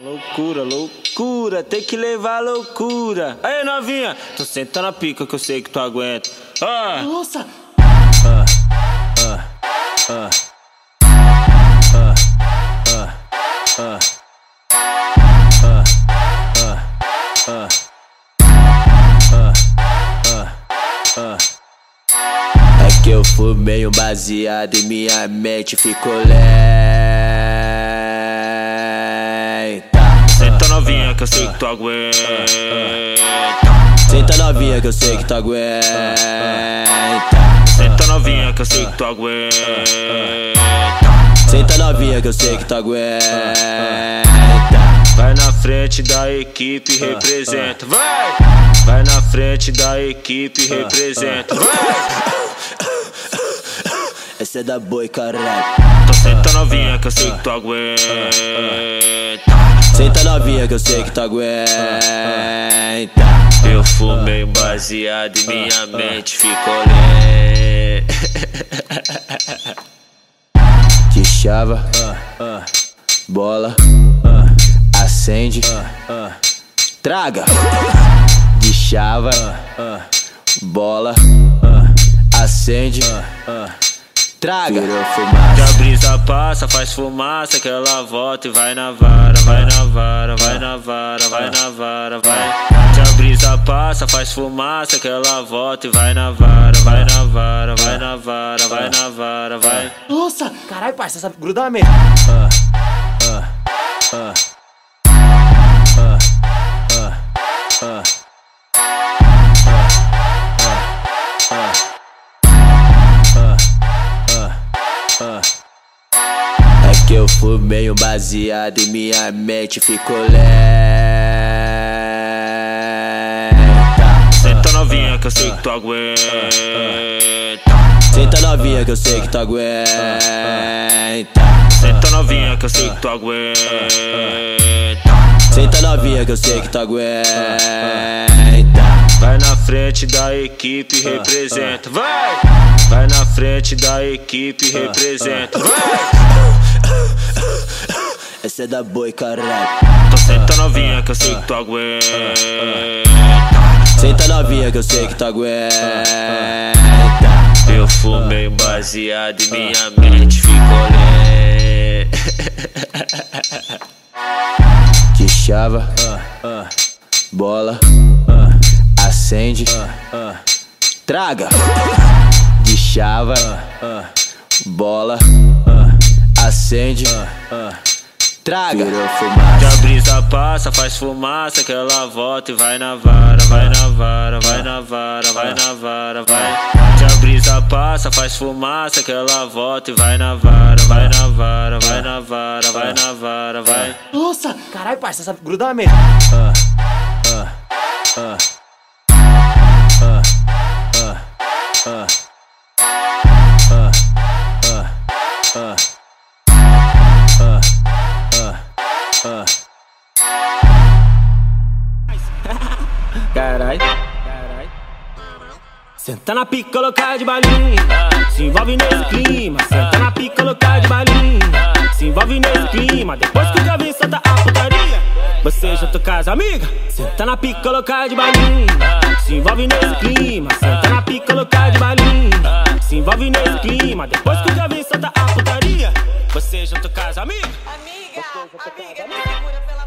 Loucura, loucura, tem que levar loucura. Aí, novinha, tô sentando a pica que eu sei que tu aguenta. Ah. Nossa! É que eu fumei um baseado e minha mente ficou lenta. Novinha que eu sei que tu aguenta. Senta novinha que eu sei que tu aguenta. Senta novinha que eu sei que tu aguenta. Senta novinha que eu sei que tu aguenta. Vai na frente da equipe, representa. Vai! Vai na frente da equipe, representa. Vai! Essa é da boi, caralho. Tô senta novinha que eu sei que tu aguenta. Senta novinha que eu sei que tu aguenta. Eu fumei um baseado e minha mente ficou lenta. De chava, bola, acende, traga. De chava, bola, acende, traga. Que fumaça. a brisa passa, faz fumaça, que ela volta e vai na vara, vai na vara, vai na vara, vai na vara, vai. Que a brisa passa, faz fumaça, que ela volta e vai na vara, vai na vara, vai na vara, vai na vara, vai. Nossa! Caralho, parça, sabe grudar mesmo. É que eu fumei um baseado e minha mente ficou lenta. Senta novinha que eu sei que tu aguenta. Senta novinha que eu sei que tu aguenta. Senta novinha que eu sei que tu aguenta. Senta novinha que eu sei que tu aguenta. Vai na frente da equipe, representa. Vai! Vai na frente da equipe, representa. Vai! Essa é da boi, caralho. Tô senta novinha que eu sei que tu aguenta. Senta novinha que eu sei que tu aguenta. Eu fumei um baseado e minha mente ficou lenta. De chava, bola, acende, traga. De chava, bola, acende, traga. Que fumaça. a brisa passa, faz fumaça, que ela volta e vai na vara, vai na vara, vai na vara, vai na vara, vai. Que a brisa passa, faz fumaça, que ela volta e vai na vara, vai na vara, vai na vara, vai na vara, vai. Nossa! Caralho, parça, sabe grudar mesmo. Carai. Senta na pica, colocar de balinha. Se envolve nesse clima. Senta na pica, colocar de balinha. Se envolve nesse clima. Depois que eu já vi solta a putaria. Você junto com as amigas. Senta na pica, colocar de balinha. Se envolve nesse clima. Senta na pica, colocar de balinha. Se envolve nesse clima. Depois que eu já vi solta a putaria. Você junto com as amigas. Amiga, amiga, me segura pela